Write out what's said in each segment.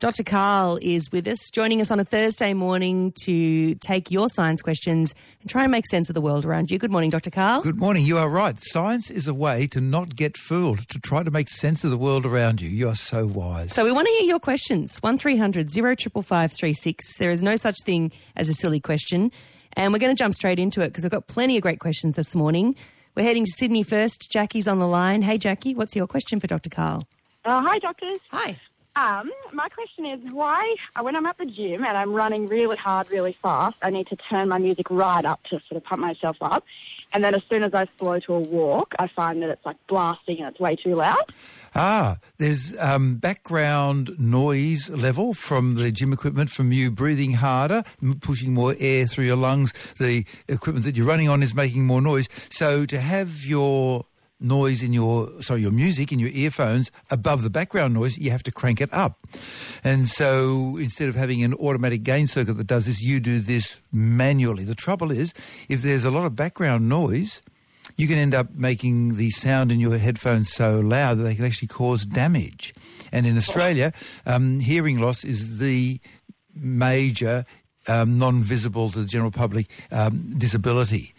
Dr. Karl is with us, joining us on a Thursday morning to take your science questions and try and make sense of the world around you. Good morning, Dr. Karl. Good morning. You are right. Science is a way to not get fooled, to try to make sense of the world around you. You are so wise. So we want to hear your questions. 1300 055536. There is no such thing as a silly question. And we're going to jump straight into it because we've got plenty of great questions this morning. We're heading to Sydney first. Jackie's on the line. Hey, Jackie, what's your question for Dr. Karl? Uh, hi, doctors. Hi. Um, my question is why, when I'm at the gym and I'm running really hard, really fast, I need to turn my music right up to sort of pump myself up. And then as soon as I slow to a walk, I find that it's like blasting and it's way too loud. Ah, there's um, background noise level from the gym equipment, from you breathing harder, pushing more air through your lungs. The equipment that you're running on is making more noise. So to have your noise in your sorry your music in your earphones above the background noise you have to crank it up. And so instead of having an automatic gain circuit that does this you do this manually. The trouble is if there's a lot of background noise you can end up making the sound in your headphones so loud that they can actually cause damage. And in Australia um, hearing loss is the major um, non-visible to the general public um, disability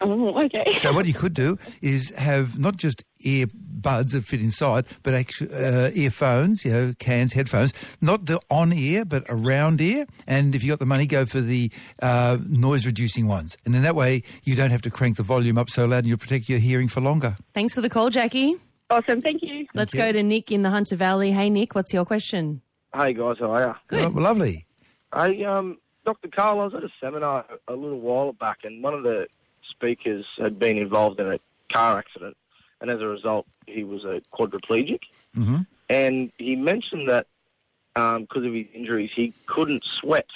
Oh, okay. So what you could do is have not just earbuds that fit inside, but actually uh, earphones, you know, cans, headphones, not the on-ear, but around ear. And if you got the money, go for the uh, noise-reducing ones. And in that way, you don't have to crank the volume up so loud and you'll protect your hearing for longer. Thanks for the call, Jackie. Awesome, thank you. Let's you. go to Nick in the Hunter Valley. Hey, Nick, what's your question? Hey guys, how are you? Good. Oh, lovely. Hey, um, Dr. Karl, I was at a seminar a little while back, and one of the speakers had been involved in a car accident, and as a result, he was a quadriplegic. Mhm. And he mentioned that because of his injuries, he couldn't sweat,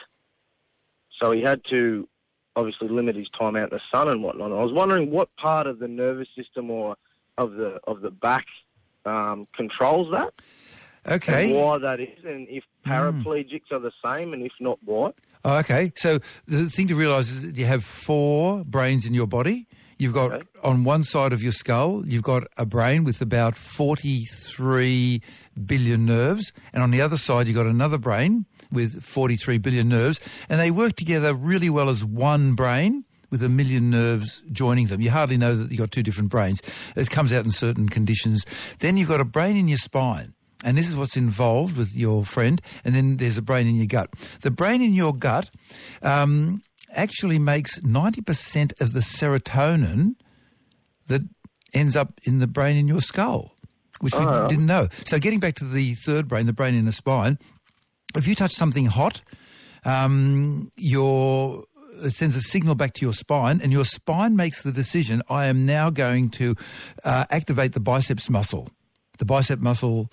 so he had to obviously limit his time out in the sun and whatnot. I was wondering what part of the nervous system or of the of the back um, controls that, Okay. and why that is, and if hmm. paraplegics are the same, and if not, why. Oh, okay. So the thing to realise is that you have four brains in your body. You've got Okay. on one side of your skull, you've got a brain with about 43 billion nerves, and on the other side you've got another brain with 43 billion nerves, and they work together really well as one brain with a million nerves joining them. You hardly know that you've got two different brains. It comes out in certain conditions. Then you've got a brain in your spine. And this is what's involved with your friend. And then there's a brain in your gut. The brain in your gut um, actually makes 90% of the serotonin that ends up in the brain in your skull, which we Oh. didn't know. So getting back to the third brain, the brain in the spine, if you touch something hot, um, your it sends a signal back to your spine, and your spine makes the decision, I am now going to uh, activate the biceps muscle. The bicep muscle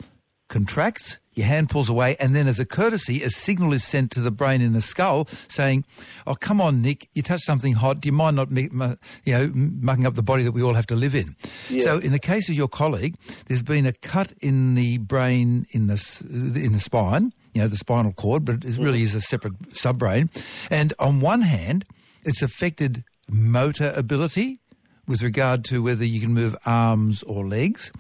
contracts, your hand pulls away, and then as a courtesy, a signal is sent to the brain in the skull saying, oh, come on, Nick, you touched something hot. Do you mind not you know, mucking up the body that we all have to live in? So in the case of your colleague, there's been a cut in the brain in the, in the spine, you know, the spinal cord, but it really is a separate subbrain. And on one hand, it's affected motor ability, with regard to whether you can move arms or legs.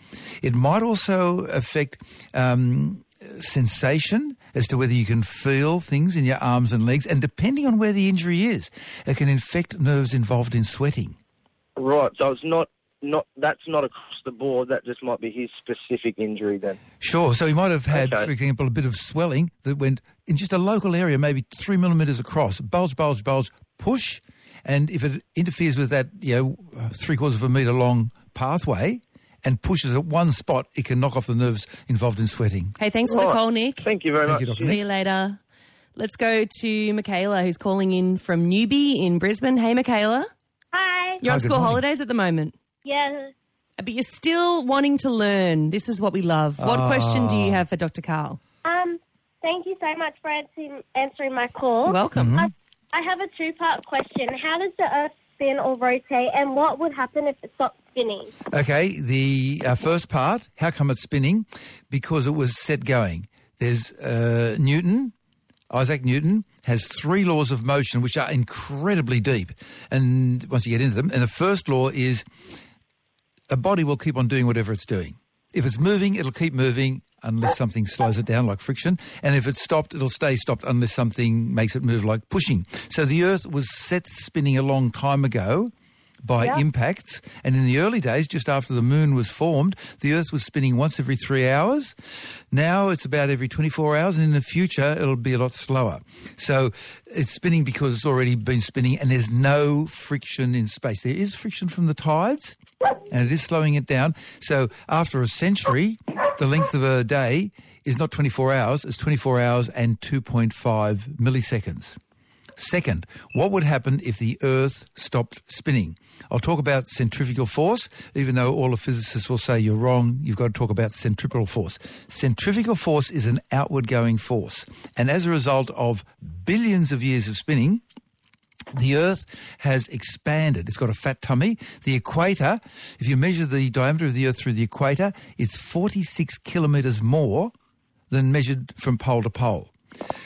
It might also affect um, sensation as to whether you can feel things in your arms and legs. And depending on where the injury is, it can infect nerves involved in sweating. Right. So it's not not that's not across the board. That just might be his specific injury then. Sure. So he might have had, Okay. for example, a bit of swelling that went in just a local area, maybe three millimetres across. Bulge, bulge, bulge, push. And if it interferes with that, you know, three quarters of a metre long pathway and pushes at one spot, it can knock off the nerves involved in sweating. Hey, thanks for the call, Nick. Thank you very Thank much. you, See you later. Let's go to Michaela, who's calling in from Newbie in Brisbane. Hey, Michaela. Hi. You're Hi, on good school morning. holidays at the moment, Yeah. but you're still wanting to learn. This is what we love. What question do you have for Dr. Karl? Um. Thank you so much for answering, answering my call. You're welcome. I, I have a two-part question. How does the Earth spin or rotate, and what would happen if it stopped spinning? Okay, the uh, first part, how come it's spinning? Because it was set going. There's uh, Newton, Isaac Newton, has three laws of motion which are incredibly deep. And once you get into them, and the first law is a body will keep on doing whatever it's doing. If it's moving, it'll keep moving unless something slows it down, like friction. And if it's stopped, it'll stay stopped unless something makes it move, like pushing. So the Earth was set spinning a long time ago by Yeah. impacts. And in the early days, just after the moon was formed, the Earth was spinning once every three hours. Now it's about every 24 hours, and in the future, it'll be a lot slower. So it's spinning because it's already been spinning, and there's no friction in space. There is friction from the tides, and it is slowing it down. So after a century, the length of a day is not 24 hours, it's 24 hours and 2.5 milliseconds. Second, what would happen if the Earth stopped spinning? I'll talk about centrifugal force, even though all the physicists will say you're wrong, you've got to talk about centripetal force. Centrifugal force is an outward-going force, and as a result of billions of years of spinning, the Earth has expanded. It's got a fat tummy. The equator, if you measure the diameter of the Earth through the equator, it's 46 kilometres more than measured from pole to pole.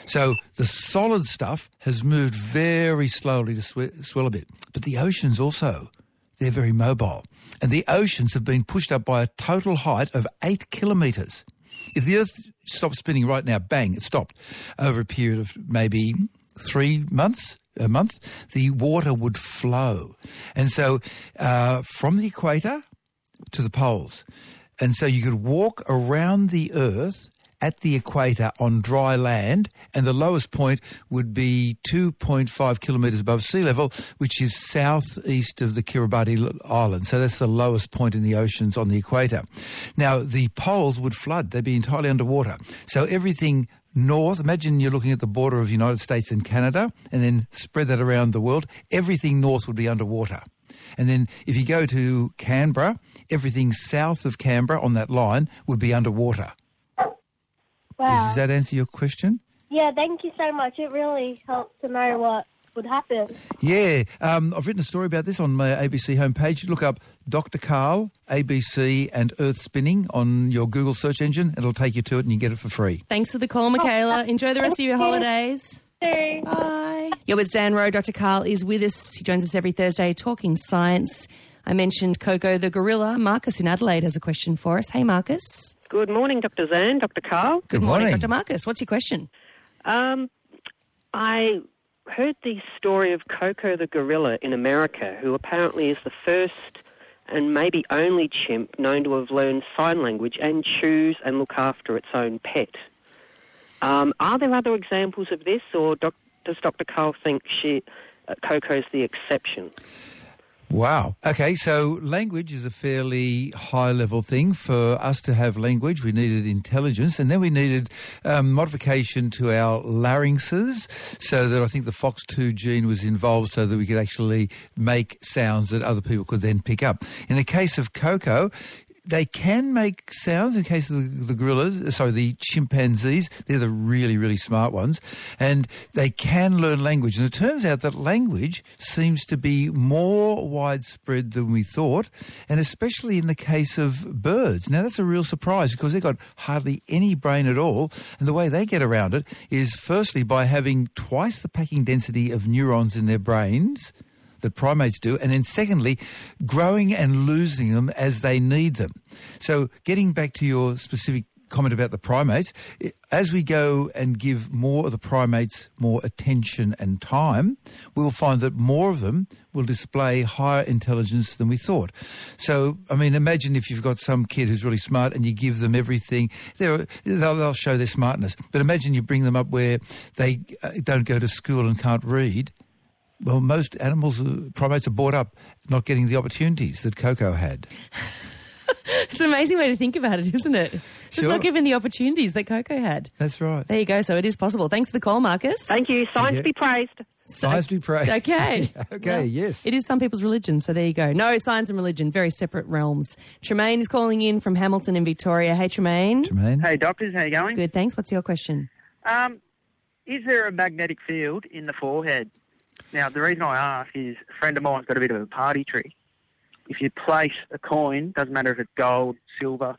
So the solid stuff has moved very slowly to swe- swell a bit. But the oceans also, they're very mobile. And the oceans have been pushed up by a total height of 8 kilometres. If the Earth stopped spinning right now, bang, it stopped. Over a period of maybe three months, a month, the water would flow. And so uh, from the equator to the poles. And so you could walk around the Earth at the equator on dry land, and the lowest point would be 2.5 kilometres above sea level, which is southeast of the Kiribati Island. So that's the lowest point in the oceans on the equator. Now, the poles would flood. They'd be entirely underwater. So everything north, imagine you're looking at the border of the United States and Canada, and then spread that around the world, everything north would be underwater. And then if you go to Canberra, everything south of Canberra on that line would be underwater. Wow. Does that answer your question? Yeah, thank you so much. It really helps to know what would happen. Yeah, um, I've written a story about this on my ABC homepage. You look up Dr. Karl, ABC and Earth Spinning on your Google search engine. It'll take you to it and you get it for free. Thanks for the call, Michaela. Enjoy the rest of your holidays. Bye. You're with Zan Rowe. Dr. Karl is with us. He joins us every Thursday talking science. I mentioned Coco the gorilla. Marcus in Adelaide has a question for us. Hey, Marcus. Good morning, Dr. Zan, Dr. Karl. Good morning. Dr. Marcus. What's your question? Um, I heard the story of Coco the gorilla in America, who apparently is the first and maybe only chimp known to have learned sign language and choose and look after its own pet. Um, are there other examples of this, or doc- does Dr. Karl think she, uh, Coco's the exception? Wow. Okay, so language is a fairly high level thing. For us to have language, we needed intelligence, and then we needed um, modification to our larynxes, so that I think the FOXP2 gene was involved so that we could actually make sounds that other people could then pick up. In the case of Coco, they can make sounds in the case of the, the gorillas, sorry, the chimpanzees. They're the really, really smart ones. And they can learn language. And it turns out that language seems to be more widespread than we thought, and especially in the case of birds. Now, that's a real surprise because they've got hardly any brain at all. And the way they get around it is firstly by having twice the packing density of neurons in their brains that primates do, and then secondly, growing and losing them as they need them. So getting back to your specific comment about the primates, as we go and give more of the primates more attention and time, we'll find that more of them will display higher intelligence than we thought. So, I mean, imagine if you've got some kid who's really smart and you give them everything, they'll, they'll show their smartness. But imagine you bring them up where they uh, don't go to school and can't read, well, most animals, uh, primates are brought up not getting the opportunities that Coco had. It's an amazing way to think about it, isn't it? Just Sure. not given the opportunities that Coco had. That's right. There you go. So it is possible. Thanks for the call, Marcus. Thank you. Science you. be praised. Science be praised. Okay. okay, yes. It is some people's religion, so there you go. No, science and religion, very separate realms. Tremaine is calling in from Hamilton in Victoria. Hey, Tremaine. Jermaine? Hey doctors, how are you going? Good, thanks. What's your question? Um, is there a magnetic field in the forehead? Now, the reason I ask is a friend of mine's got a bit of a party tree. If you place a coin, doesn't matter if it's gold, silver,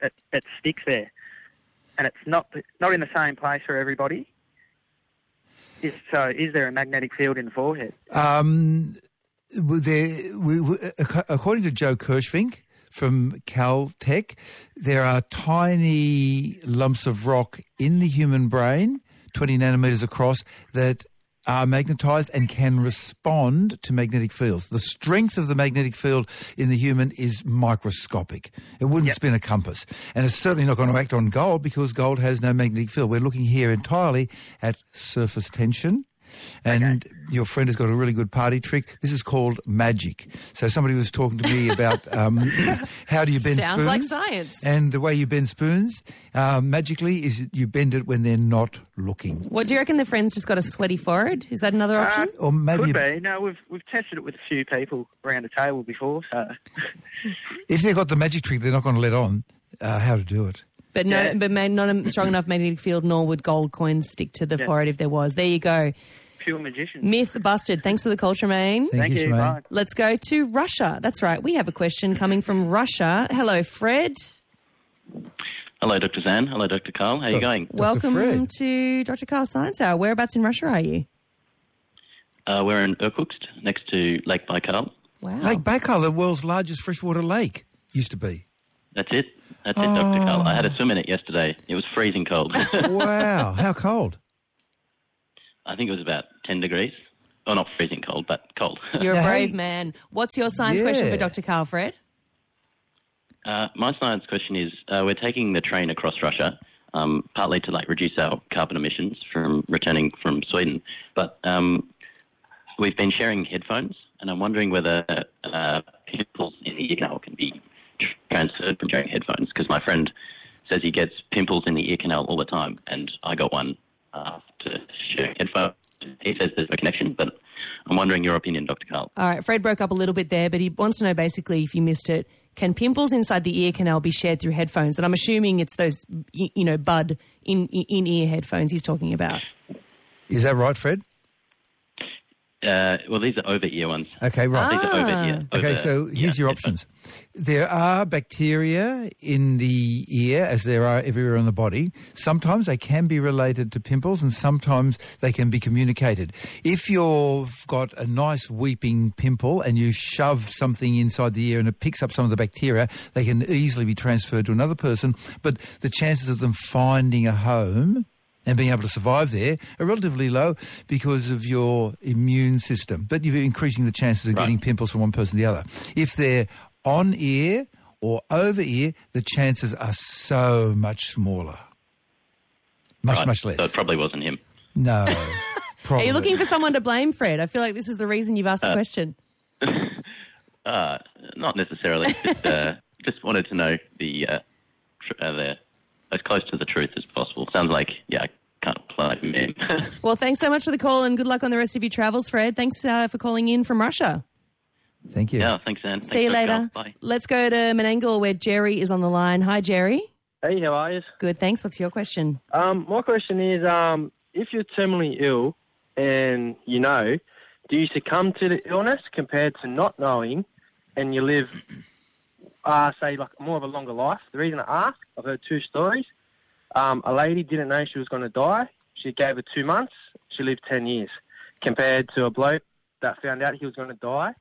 it, it sticks there, and it's not not in the same place for everybody. Is, so, is there a magnetic field in the forehead? Um, there, we, we, according to Joe Kirschvink from Caltech. There are tiny lumps of rock in the human brain, 20 nanometers across, that are magnetized and can respond to magnetic fields. The strength of the magnetic field in the human is microscopic. It wouldn't spin a compass. And it's certainly not going to act on gold because gold has no magnetic field. We're looking here entirely at surface tension. And your friend has got a really good party trick. This is called magic. So somebody was talking to me about um, how do you bend Sounds spoons? like science. And the way you bend spoons, uh, magically, is you bend it when they're not looking. What do you reckon the friend's just got a sweaty forehead? Is that another option? Or maybe Could be. No, we've we've tested it with a few people around the table before. So if they've got the magic trick, they're not going to let on uh, how to do it. But no, Yeah. but ma- not a strong enough magnetic field, nor would gold coins stick to the Yeah. forehead if there was. There you go. Pure magician. Myth busted. Thanks for the call, Tremaine. Thank, Thank you, you. Shemaine. Bye. Let's go to Russia. That's right. We have a question coming from Russia. Hello, Fred. Hello, Dr. Zan. Hello, Dr. Karl. How are you going? Welcome Fred. to Dr. Karl Science Hour. Whereabouts in Russia are you? Uh, we're in Irkutsk, next to Lake Baikal. Wow. Lake Baikal, the world's largest freshwater lake, used to be. That's it. That's it, Dr. Carl. I had a swim in it yesterday. It was freezing cold. wow, how cold? I think it was about 10 degrees. Oh, not freezing cold, but cold. You're a brave man. What's your science question for Dr. Karl, Fred? Uh, my science question is: uh, We're taking the train across Russia, um, partly to like reduce our carbon emissions from returning from Sweden, but um, we've been sharing headphones, and I'm wondering whether uh, pimples in the ear canal can be tr- transferred from sharing headphones. Because my friend says he gets pimples in the ear canal all the time, and I got one after sharing headphones. He says there's no connection, but I'm wondering your opinion, Dr. Karl. All right, Fred broke up a little bit there, but he wants to know basically if you missed it, can pimples inside the ear canal be shared through headphones? And I'm assuming it's those, you know, bud in in ear headphones he's talking about. Is that right, Fred? Uh, well, these are over ear ones. Okay, right. These are over ear. Okay, so here's yeah, your options. There are bacteria in the ear, as there are everywhere on the body. Sometimes they can be related to pimples, and sometimes they can be communicated. If you've got a nice weeping pimple and you shove something inside the ear and it picks up some of the bacteria, they can easily be transferred to another person. But the chances of them finding a home and being able to survive there are relatively low because of your immune system. But you're increasing the chances of Right. getting pimples from one person to the other. If they're on ear or over ear, the chances are so much smaller. Much, Right. much less. So it probably wasn't him. no. Are you looking for someone to blame, Fred? I feel like this is the reason you've asked the question. Uh, not necessarily. just, uh, just wanted to know the, uh, tr- uh, the as close to the truth as possible. Sounds like yeah, I can't apply to me. Well, thanks so much for the call and good luck on the rest of your travels, Fred. Thanks uh, for calling in from Russia. Thank you. yeah, thanks, Anne. See you later. Bye. Let's go to Menangle where Jerry is on the line. Hi, Jerry. Hey, how are you? Good, thanks. What's your question? Um, my question is, um, if you're terminally ill and you know, do you succumb to the illness compared to not knowing, and you live, uh, say, like more of a longer life? The reason I ask, I've heard two stories. Um, a lady didn't know she was going to die. She gave her two months. She lived ten years, compared to a bloke that found out he was going to die.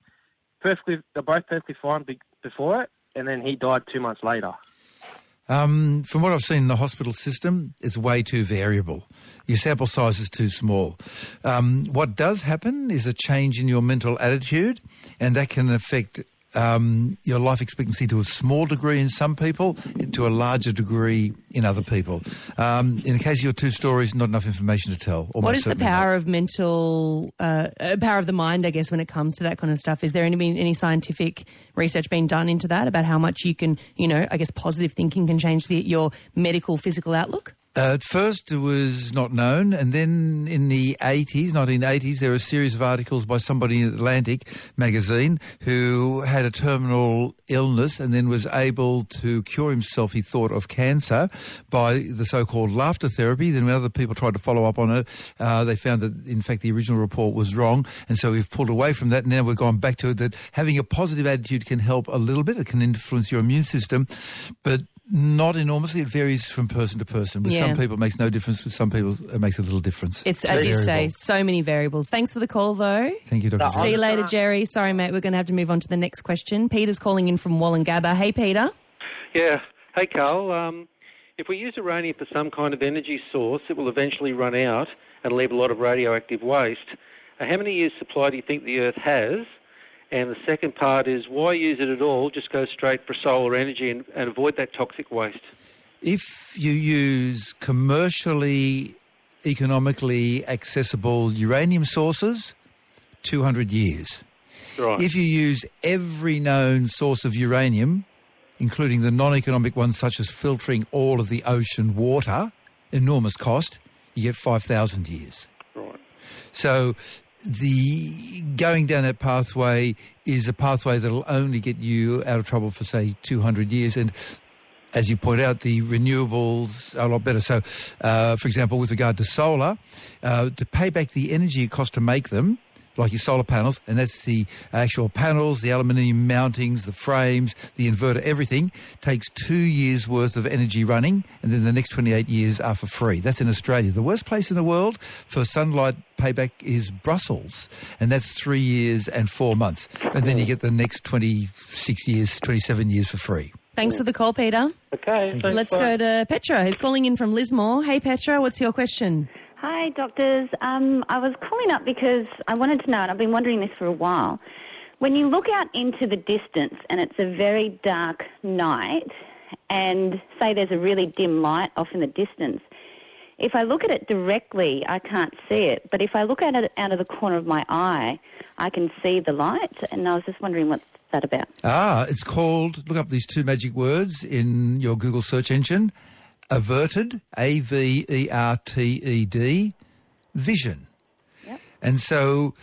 Perfectly, they're both perfectly fine be- before it, and then he died two months later. Um, from what I've seen in the hospital system, it's way too variable. Your sample size is too small. Um, what does happen is a change in your mental attitude, and that can affect um, your life expectancy to a small degree in some people, to a larger degree in other people. Um, in the case of your two stories, not enough information to tell. What is the certainly not. power of mental, uh, uh, power of the mind, I guess, when it comes to that kind of stuff? Is there any, any scientific research being done into that about how much you can, you know, I guess positive thinking can change the, your medical, physical outlook? Uh, at first, it was not known, and then in the 80s, 1980s, there were a series of articles by somebody in Atlantic magazine who had a terminal illness and then was able to cure himself, he thought, of cancer by the so-called laughter therapy. Then when other people tried to follow up on it, uh, they found that, in fact, the original report was wrong, and so we've pulled away from that, now we've gone back to it, that having a positive attitude can help a little bit. It can influence your immune system, but Not enormously. It varies from person to person. With Yeah. some people, it makes no difference. With some people, it makes a little difference. It's, as you say, so many variables. Thanks for the call, though. Thank you, Dr. See you later, Jerry. Sorry, mate. We're going to have to move on to the next question. Peter's calling in from Woolloongabba. Hey, Peter. Yeah. Hey, Karl. Um, if we use uranium for some kind of energy source, it will eventually run out and leave a lot of radioactive waste. Uh, how many years' supply do you think the Earth has? And the second part is why use it at all? Just go straight for solar energy and, and avoid that toxic waste. If you use commercially, economically accessible uranium sources, 200 years. Right. If you use every known source of uranium, including the non-economic ones such as filtering all of the ocean water, enormous cost, you get 5,000 years. Right. So the going down that pathway is a pathway that'll only get you out of trouble for, say, 200 years. And as you point out, the renewables are a lot better. So, uh, for example, with regard to solar, uh, to pay back the energy it costs to make them, like your solar panels, and that's the actual panels, the aluminium mountings, the frames, the inverter, everything, takes two years' worth of energy running, and then the next 28 years are for free. That's in Australia. The worst place in the world for sunlight payback is Brussels, and that's three years and four months. And then you get the next 26 years, 27 years for free. Thanks for the call, Peter. Okay. Let's go to Petra, who's calling in from Lismore. Hey, Petra, what's your question? Hi, doctors. Um, I was calling up because I wanted to know, and I've been wondering this for a while. When you look out into the distance and it's a very dark night, and say there's a really dim light off in the distance, if I look at it directly, I can't see it. But if I look at it out of the corner of my eye, I can see the light. And I was just wondering what's that about. Ah, it's called, look up these two magic words in your Google search engine, averted, A-V-E-R-T-E-D, vision. And so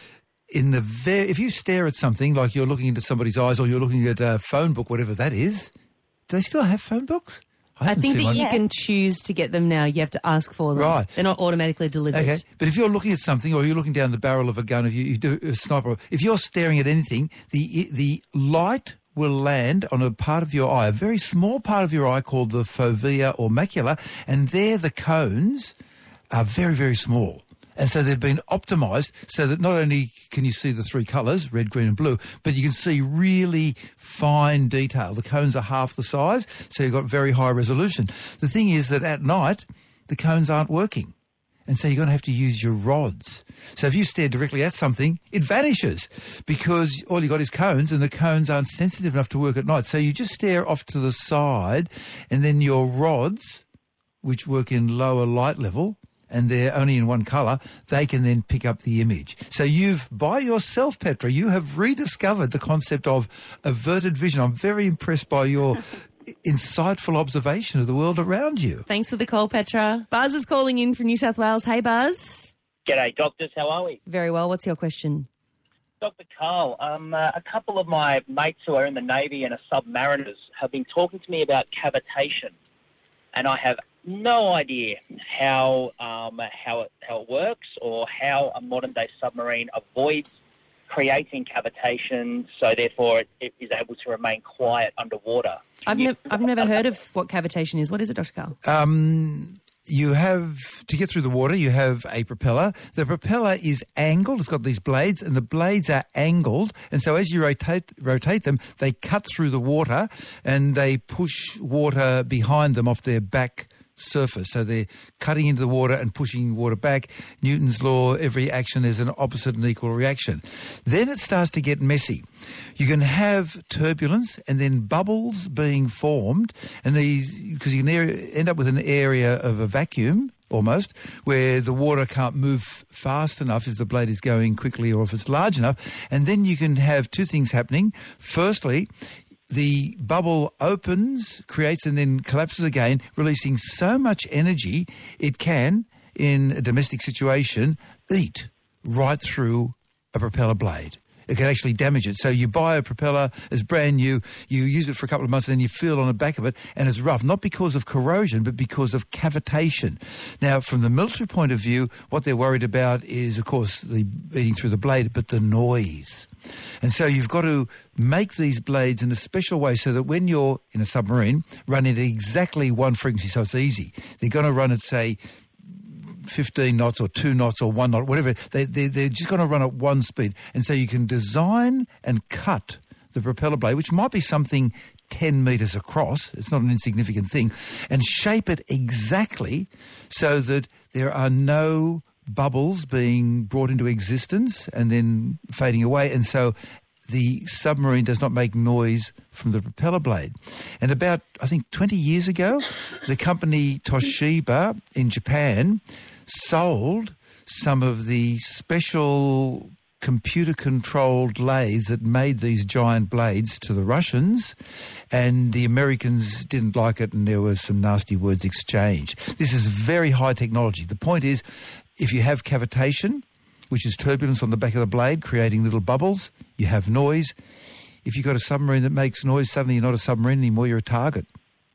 in the ve- if you stare at something like you're looking into somebody's eyes or you're looking at a phone book, whatever that is, do they still have phone books? I, haven't think that one. you can choose to get them now. You have to ask for them. Right. They're not automatically delivered. Okay, but if you're looking at something, or you're looking down the barrel of a gun, if you, you do a sniper, if you're staring at anything, the the light will land on a part of your eye, a very small part of your eye called the fovea or macula, and there the cones are very very small. And so they've been optimized so that not only can you see the three colors, red, green and blue, but you can see really fine detail. The cones are half the size, so you've got very high resolution. The thing is that at night, the cones aren't working. And so you're going to have to use your rods. So if you stare directly at something, it vanishes because all you got is cones and the cones aren't sensitive enough to work at night. So you just stare off to the side and then your rods, which work in lower light level, and they're only in one colour, they can then pick up the image. So you've, by yourself, Petra, you have rediscovered the concept of averted vision. I'm very impressed by your insightful observation of the world around you. Thanks for the call, Petra. Buzz is calling in from New South Wales. Hey, Buzz. G'day, doctors. How are we? Very well. What's your question? Dr. Karl, um, uh, a couple of my mates who are in the Navy and are submariners have been talking to me about cavitation, and I have no idea how um, how it how it works or how a modern day submarine avoids creating cavitation, so therefore it, it is able to remain quiet underwater. I've, nev- I've never heard of what cavitation is. What is it, Dr. Karl? Um, you have to get through the water. You have a propeller. The propeller is angled. It's got these blades, and the blades are angled. And so, as you rotate rotate them, they cut through the water, and they push water behind them off their back surface. So they're cutting into the water and pushing water back. Newton's law: every action is an opposite and equal reaction. Then it starts to get messy. You can have turbulence and then bubbles being formed, and these because you can end up with an area of a vacuum almost, where the water can't move fast enough if the blade is going quickly or if it's large enough. And then you can have two things happening. Firstly, the bubble opens, creates, and then collapses again, releasing so much energy it can, in a domestic situation, eat right through a propeller blade. It can actually damage it. So you buy a propeller as brand new, you use it for a couple of months, and then you feel on the back of it, and it's rough, not because of corrosion, but because of cavitation. Now, from the military point of view, what they're worried about is, of course, the eating through the blade, but the noise. And so you've got to make these blades in a special way so that when you're in a submarine, run it at exactly one frequency so it's easy. They're going to run at, say, 15 knots or 2 knots or 1 knot, whatever. They, they, they're just going to run at one speed. And so you can design and cut the propeller blade, which might be something 10 metres across, it's not an insignificant thing, and shape it exactly so that there are no bubbles being brought into existence and then fading away. And so the submarine does not make noise from the propeller blade. And about, I think, 20 years ago, the company Toshiba in Japan sold some of the special computer-controlled lathes that made these giant blades to the Russians, and the Americans didn't like it, and there was some nasty words exchanged. This is very high technology. The point is, if you have cavitation, which is turbulence on the back of the blade, creating little bubbles, you have noise. If you've got a submarine that makes noise, suddenly you're not a submarine anymore, you're a target.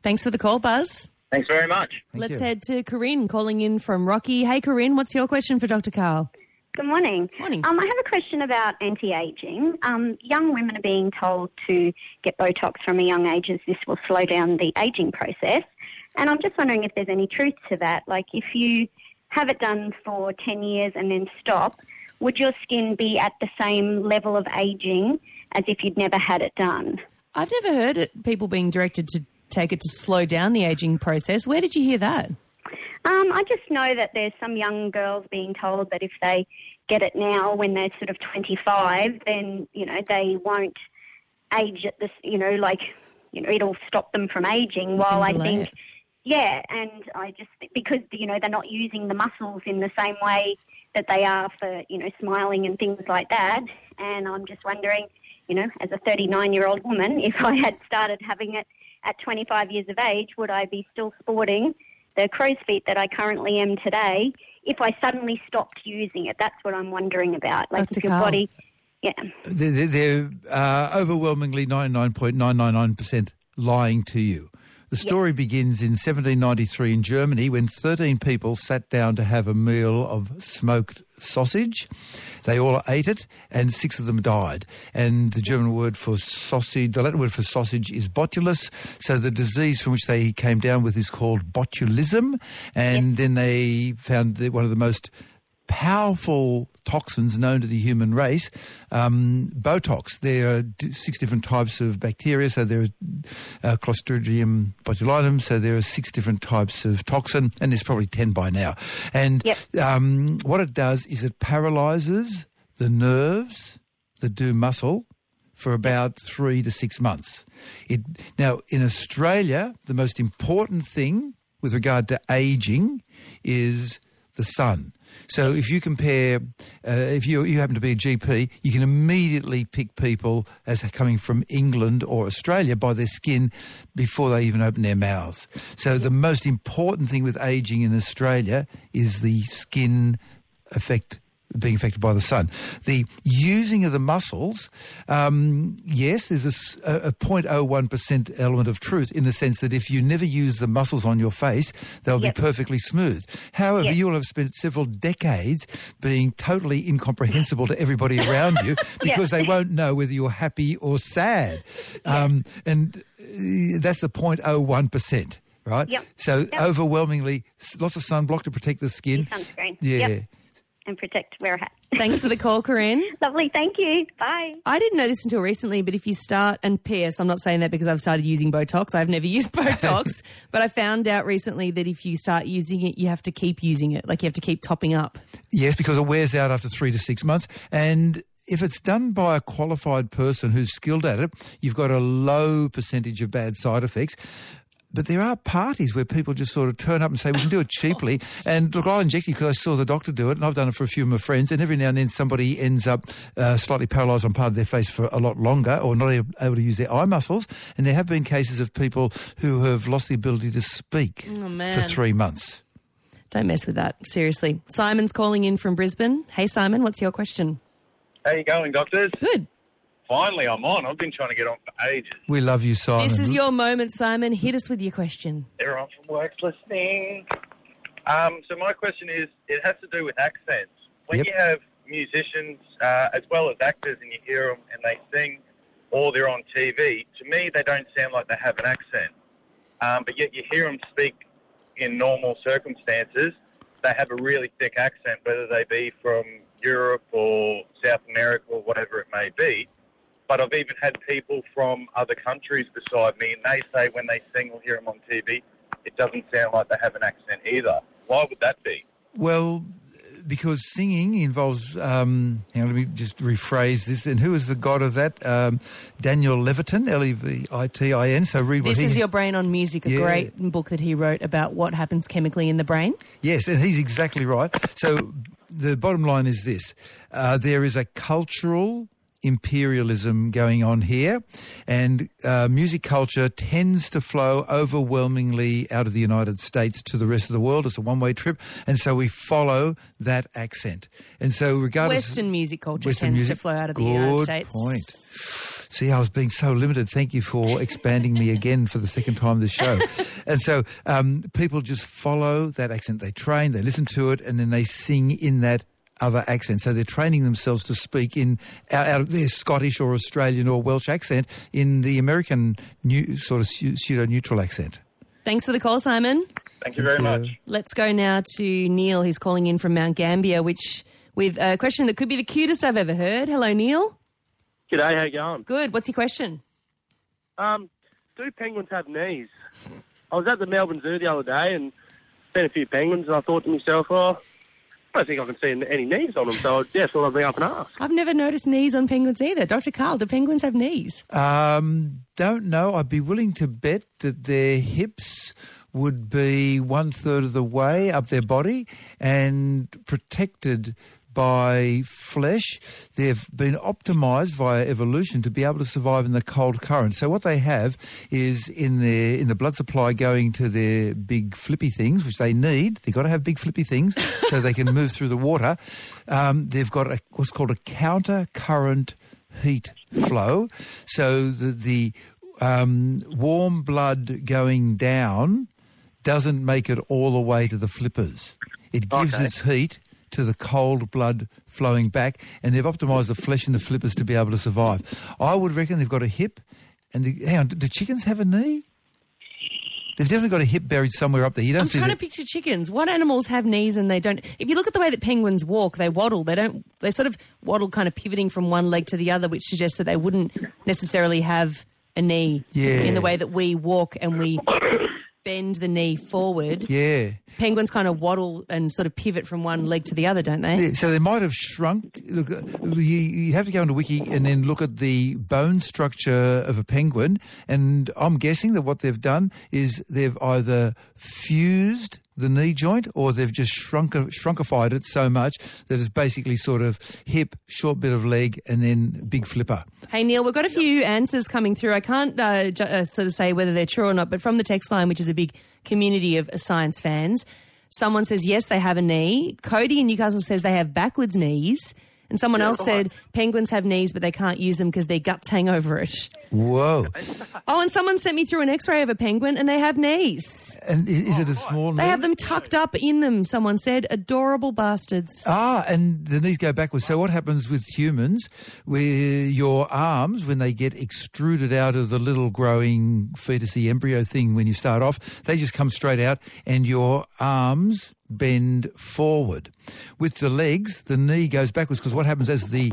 Thanks for the call, Buzz. Thanks very much. Let's head to Corinne calling in from Rocky. Hey, Corinne, what's your question for Dr. Karl? Good morning. Morning. Um, I have a question about anti-aging. Um, young women are being told to get Botox from a young age as this will slow down the aging process. And I'm just wondering if there's any truth to that. Like if you have it done for 10 years and then stop, would your skin be at the same level of aging as if you'd never had it done? I've never heard it, people being directed to take it to slow down the aging process. Where did you hear that? Um, I just know that there's some young girls being told that if they get it now when they're sort of 25, then, you know, they won't age at this, you know, like, you know, it'll stop them from aging. While I think, it. Yeah, and I just, because, you know, they're not using the muscles in the same way that they are for, you know, smiling and things like that. And I'm just wondering, you know, as a 39 year old woman, if I had started having it at 25 years of age, would I be still sporting the crow's feet that I currently am today if I suddenly stopped using it? That's what I'm wondering about. Like Dr. if your Karl. body, yeah. They're, they're, they're uh, overwhelmingly 99.999% lying to you. The story begins in 1793 in Germany when 13 people sat down to have a meal of smoked sausage. They all ate it and six of them died. And the German word for sausage, the Latin word for sausage is botulus. So the disease from which they came down with is called botulism. And then they found that one of the most powerful toxins known to the human race, um, Botox. There are six different types of bacteria. So there is uh, Clostridium botulinum. So there are six different types of toxin, and there's probably ten by now. And um, what it does is it paralyzes the nerves that do muscle for about three to six months. It now in Australia, the most important thing with regard to aging is the sun. So if you compare, uh, if you you happen to be a GP, you can immediately pick people as coming from England or Australia by their skin before they even open their mouths. So the most important thing with aging in Australia is the skin effect being affected by the sun. The using of the muscles, um, yes, there's a 0.01% element of truth in the sense that if you never use the muscles on your face, they'll Yep. be perfectly smooth. However, Yep. you'll have spent several decades being totally incomprehensible to everybody around you because they won't know whether you're happy or sad. Um, and uh, that's the 0.01%. Right? Yep. So Yep. overwhelmingly, lots of sunblock to protect the skin. Sunscreen. Yeah. Yep. And protect, wear a hat. Thanks for the call, Corinne. Lovely, thank you. Bye. I didn't know this until recently, but if you start, and P.S., I'm not saying that because I've started using Botox. I've never used Botox, but I found out recently that if you start using it, you have to keep using it. Like you have to keep topping up. Yes, because it wears out after three to six months. And if it's done by a qualified person who's skilled at it, you've got a low percentage of bad side effects. But there are parties where people just sort of turn up and say, we can do it cheaply. And look, I'll inject you because I saw the doctor do it, and I've done it for a few of my friends. And every now and then somebody ends up uh, slightly paralysed on part of their face for a lot longer or not able able to use their eye muscles. And there have been cases of people who have lost the ability to speak Oh, for three months. Don't mess with that. Seriously. Simon's calling in from Brisbane. Hey, Simon, what's your question? How you going, doctors? Good. Finally, I'm on. I've been trying to get on for ages. We love you, Simon. This is your moment, Simon. Hit us with your question. Everyone from work's listening. Um, so my question is, it has to do with accents. When Yep. you have musicians uh, as well as actors, and you hear them and they sing, or they're on TV. To me, they don't sound like they have an accent. Um, but yet you hear them speak in normal circumstances. They have a really thick accent, whether they be from Europe or South America or whatever it may be. But I've even had people from other countries beside me, and they say when they sing or hear them on TV, it doesn't sound like they have an accent either. Why would that be? Well, because singing involves. Um, hang on, let me just rephrase this. And who is the god of that? Um, Daniel Levitin, L E V I T I N. So read what This he. is Your Brain on Music, a Yeah. great book that he wrote about what happens chemically in the brain. Yes, and he's exactly right. So the bottom line is this: uh, there is a cultural imperialism going on here, and uh, music culture tends to flow overwhelmingly out of the United States to the rest of the world. It's a one-way trip, and so we follow that accent. And so, regardless, Western music culture Western tends music- to flow out of the United States. point. See, I was being so limited. Thank you for expanding me again for the second time this show. and so um, people just follow that accent. They train, they listen to it, and then they sing in that other accent. So they're training themselves to speak in out, out of their Scottish or Australian or Welsh accent in the American new, sort of pseudo-neutral accent. Thanks for the call, Simon. Thank you very much. Let's go now to Neil, He's calling in from Mount Gambier, which with a question that could be the cutest I've ever heard. Hello, Neil. G'day, how you going? Good. What's your question? Um, do penguins have knees? I was at the Melbourne Zoo the other day and seen a few penguins, and I thought to myself, oh, I don't think I can see any knees on them, so I yeah, thought I'd bring up and ask. I've never noticed knees on penguins either. Dr. Karl, do penguins have knees? Um, don't know. I'd be willing to bet that their hips would be one third of the way up their body and protected by flesh. They've been optimized via evolution to be able to survive in the cold current. So what they have is in their in the blood supply going to their big flippy things, which they need. They've got to have big flippy things so they can move through the water. Um, they've got a, what's called a counter current heat flow. So the, the um, warm blood going down doesn't make it all the way to the flippers. It gives Okay. its heat to the cold blood flowing back, and they've optimised the flesh in the flippers to be able to survive. I would reckon they've got a hip, and the, hang on, do chickens have a knee? They've definitely got a hip buried somewhere up there. You don't I'm see trying the, to picture chickens. What animals have knees and they don't? If you look at the way that penguins walk, they waddle. They don't. They sort of waddle, kind of pivoting from one leg to the other, which suggests that they wouldn't necessarily have a knee Yeah. in the way that we walk and we bend the knee forward. yeah. Penguins kind of waddle and sort of pivot from one leg to the other, don't they? Yeah, so they might have shrunk. Look, uh, you, you have to go into Wiki and then look at the bone structure of a penguin. And I'm guessing that what they've done is they've either fused the knee joint or they've just shrunk shrunkified it so much that it's basically sort of hip, short bit of leg, and then big flipper. Hey Neil, we've got a few answers coming through. I can't uh, uh, sort of say whether they're true or not, but from the text line, which is a big community of science fans, someone says yes, they have a knee. Cody in Newcastle says they have backwards knees, and someone else said penguins have knees, but they can't use them because their guts hang over it. Whoa! Oh, and someone sent me through an X-ray of a penguin, and they have knees. And i- is it a small knee? They have them tucked up in them. Someone said, adorable bastards. Ah, and the knees go backwards. So what happens with humans, where your arms, when they get extruded out of the little growing fetusy embryo thing when you start off, they just come straight out and your arms bend forward. With the legs, the knee goes backwards because what happens as the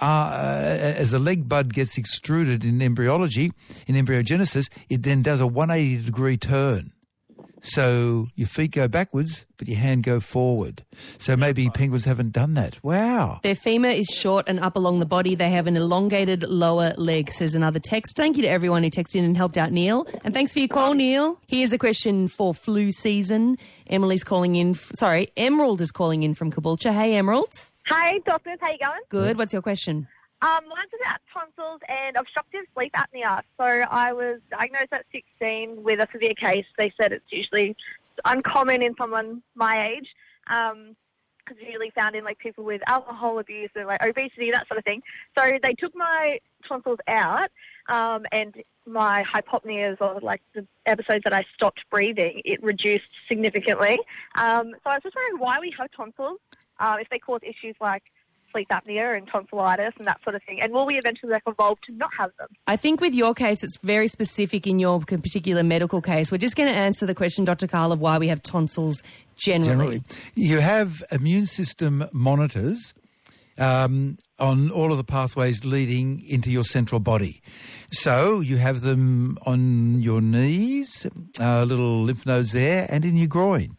uh, as the leg bud gets extruded in embryology, in embryogenesis, it then does a 180 degree turn. So your feet go backwards, but your hand go forward. So maybe penguins haven't done that. Wow. Their femur is short and up along the body. They have an elongated lower leg, says another text. Thank you to everyone who texted in and helped out Neil. And thanks for your call, Neil. Here's a question for flu season. Emily's calling in. Sorry, Emerald is calling in from Caboolture. Hey, Emerald. Hey, doctors, how you going? Good. What's your question? Um, mine's about tonsils and obstructive sleep apnea. So I was diagnosed at 16 with a severe case. They said it's usually uncommon in someone my age. Um, it's usually found in like people with alcohol abuse and like obesity, that sort of thing. So they took my tonsils out, um, and my hypopneas or like the episodes that I stopped breathing, it reduced significantly. Um, so I was just wondering why we have tonsils, um, if they cause issues like sleep apnea and tonsillitis and that sort of thing? And will we eventually like, evolve to not have them? I think with your case, it's very specific in your particular medical case. We're just going to answer the question, Dr. Karl, of why we have tonsils generally. Generally, you have immune system monitors um, on all of the pathways leading into your central body. So you have them on your knees, uh, little lymph nodes there, and in your groin.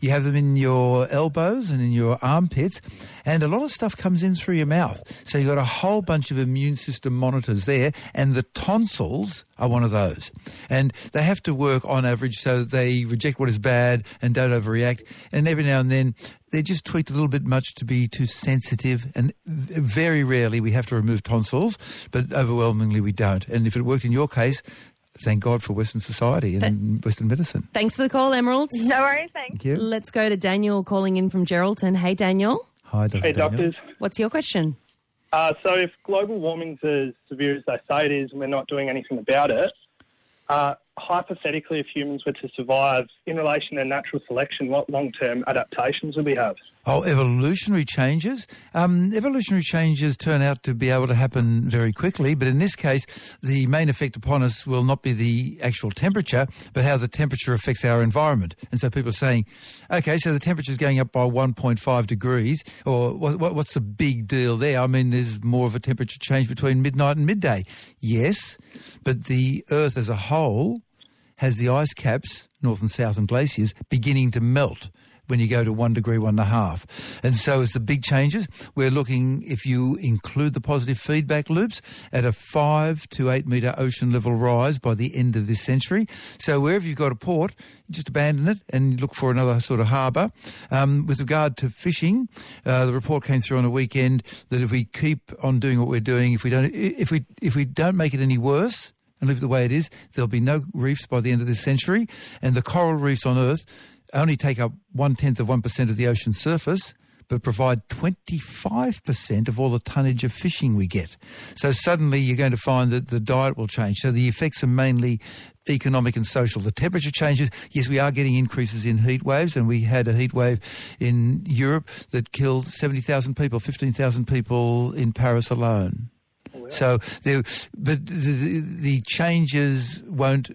You have them in your elbows and in your armpits, and a lot of stuff comes in through your mouth. So you've got a whole bunch of immune system monitors there, and the tonsils are one of those. And they have to work on average so they reject what is bad and don't overreact. And every now and then, they're just tweaked a little bit much to be too sensitive. And very rarely we have to remove tonsils, but overwhelmingly we don't. And if it worked in your case, thank God for Western society and Western medicine. Thanks for the call, Emerald. No worries, thanks. Thank you. Let's go to Daniel calling in from Geraldton. Hey, Daniel. Hi, Dr. Hey, Daniel. doctors. What's your question? Uh, so, if global warming's as severe as they say it is, and we're not doing anything about it, uh, hypothetically, if humans were to survive in relation to natural selection, what long-term adaptations would we have? Oh, evolutionary changes. Um, evolutionary changes turn out to be able to happen very quickly, but in this case, the main effect upon us will not be the actual temperature, but how the temperature affects our environment. And so people are saying, okay, so the temperature is going up by 1.5 degrees, or what, what, what's the big deal there? I mean, there's more of a temperature change between midnight and midday. Yes, but the Earth as a whole has the ice caps, north and south and glaciers, beginning to melt when you go to one degree, one and a half. And so it's the big changes. We're looking, if you include the positive feedback loops, at a five to eight metre ocean level rise by the end of this century. So wherever you've got a port, just abandon it and look for another sort of harbour. Um, with regard to fishing, uh, the report came through on a weekend that if we keep on doing what we're doing, if we don't, if we if we don't make it any worse, and leave it the way it is, there'll be no reefs by the end of this century. And the coral reefs on Earth only take up one-tenth of 1% of the ocean's surface, but provide 25% of all the tonnage of fishing we get. So suddenly you're going to find that the diet will change. So the effects are mainly economic and social. The temperature changes. Yes, we are getting increases in heat waves, and we had a heat wave in Europe that killed 70,000 people, 15,000 people in Paris alone. Oh, so, there, but the, the, the changes won't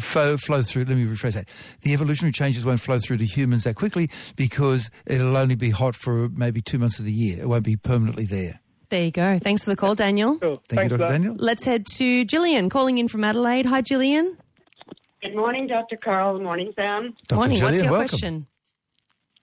flow, flow through. Let me rephrase that. The evolutionary changes won't flow through to humans that quickly because it'll only be hot for maybe two months of the year. It won't be permanently there. There you go. Thanks for the call, Daniel. Thank you, Dr. Daniel. Let's head to Gillian calling in from Adelaide. Hi, Gillian. Good morning, Dr. Karl. Good morning, Sam. Dr. Morning. What's your welcome. question?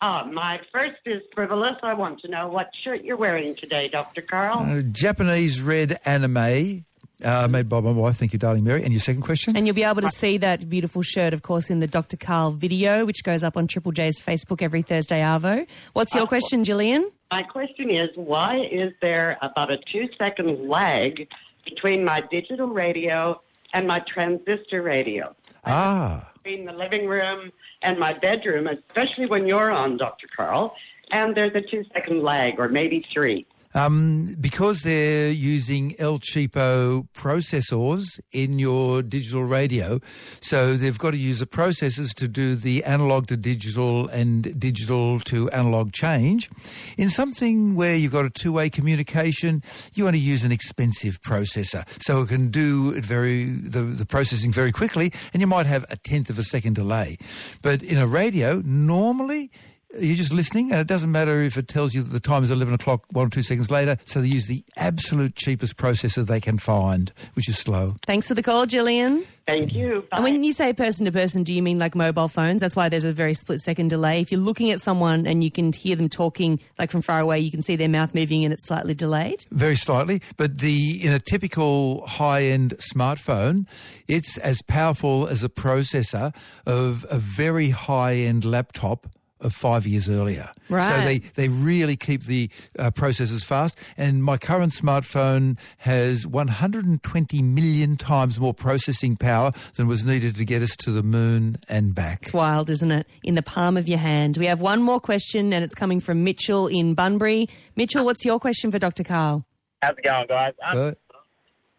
Uh, my first is frivolous. I want to know what shirt you're wearing today, Dr. Karl. Uh, Japanese red anime uh, made by my wife. Thank you, darling Mary. And your second question? And you'll be able to see that beautiful shirt, of course, in the Dr. Karl video, which goes up on Triple J's Facebook every Thursday, Arvo. What's your Uh, question, Gillian? My question is why is there about a two second lag between my digital radio and my transistor radio? Ah. Between the living room and my bedroom, especially when you're on, Dr. Karl, and there's a two second lag or maybe three. Um, because they're using El Cheapo processors in your digital radio, so they've got to use the processors to do the analog to digital and digital to analog change. In something where you've got a two-way communication, you want to use an expensive processor, so it can do it very the, the processing very quickly, and you might have a tenth of a second delay. But in a radio, normally you're just listening, and it doesn't matter if it tells you that the time is 11 o'clock one or two seconds later. So they use the absolute cheapest processor they can find, which is slow. Thanks for the call, Gillian. Thank you. And when you say person to person, do you mean like mobile phones? That's why there's a very split second delay. If you're looking at someone and you can hear them talking like from far away, you can see their mouth moving and it's slightly delayed. Very slightly, but the in a typical high-end smartphone, it's as powerful as a processor of a very high-end laptop of five years earlier. So they, they really keep the uh, processors fast. And my current smartphone has 120 million times more processing power than was needed to get us to the moon and back. It's wild, isn't it? In the palm of your hand. We have one more question and it's coming from Mitchell in Bunbury. Mitchell, what's your question for Dr. Karl? How's it going, guys? Um, Good.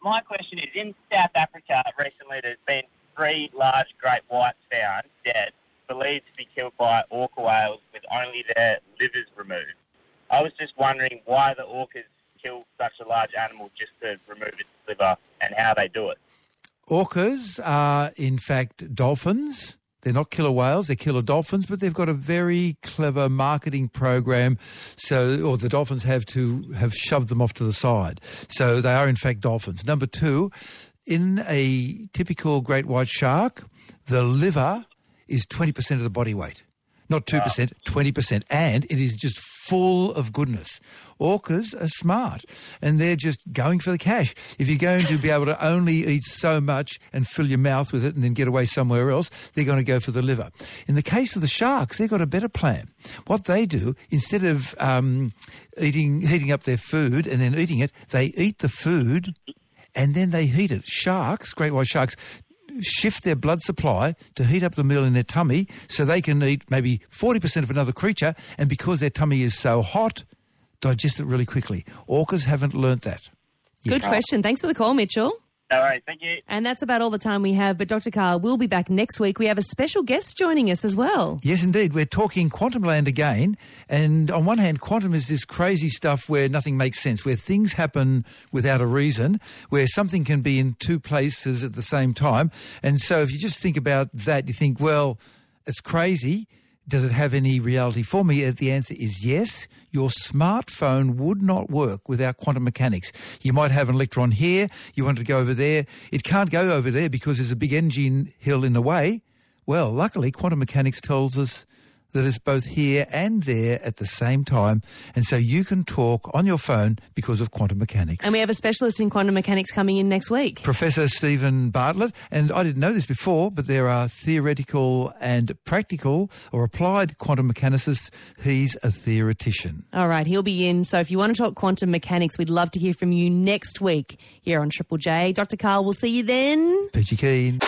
my question is, in South Africa recently there's been three large great whites found dead, believed to be killed by orca whales with only their livers removed. I was just wondering why the orcas kill such a large animal just to remove its liver and how they do it. Orcas are, in fact, dolphins. They're not killer whales, they're killer dolphins, but they've got a very clever marketing program. So, or the dolphins have to have shoved them off to the side. So they are, in fact, dolphins. Number two, in a typical great white shark, the liver is 20% of the body weight. Not 2%, 20%. And it is just full of goodness. Orcas are smart and they're just going for the cash. If you're going to be able to only eat so much and fill your mouth with it and then get away somewhere else, they're going to go for the liver. In the case of the sharks, they've got a better plan. What they do, instead of um, eating, heating up their food and then eating it, they eat the food and then they heat it. Sharks, great white sharks, shift their blood supply to heat up the meal in their tummy so they can eat maybe 40% of another creature, and because their tummy is so hot, digest it really quickly. Orcas haven't learnt that. Good question. Thanks for the call, Mitchell. All right, thank you. And that's about all the time we have. But Dr. Karl will be back next week. We have a special guest joining us as well. Yes, indeed. We're talking quantum land again. And on one hand, quantum is this crazy stuff where nothing makes sense, where things happen without a reason, where something can be in two places at the same time. And so if you just think about that, you think, well, it's crazy. Does it have any reality for me? Uh, The answer is yes. Your smartphone would not work without quantum mechanics. You might have an electron here, you want it to go over there. It can't go over there because there's a big energy hill in the way. Well, luckily, quantum mechanics tells us that it's both here and there at the same time. And so you can talk on your phone because of quantum mechanics. And we have a specialist in quantum mechanics coming in next week. Professor Stephen Bartlett, and I didn't know this before, but there are theoretical and practical or applied quantum mechanicists. He's a theoretician. All right, he'll be in. So if you want to talk quantum mechanics, we'd love to hear from you next week here on Triple J. Dr. Karl, we'll see you then. Peachy Keen.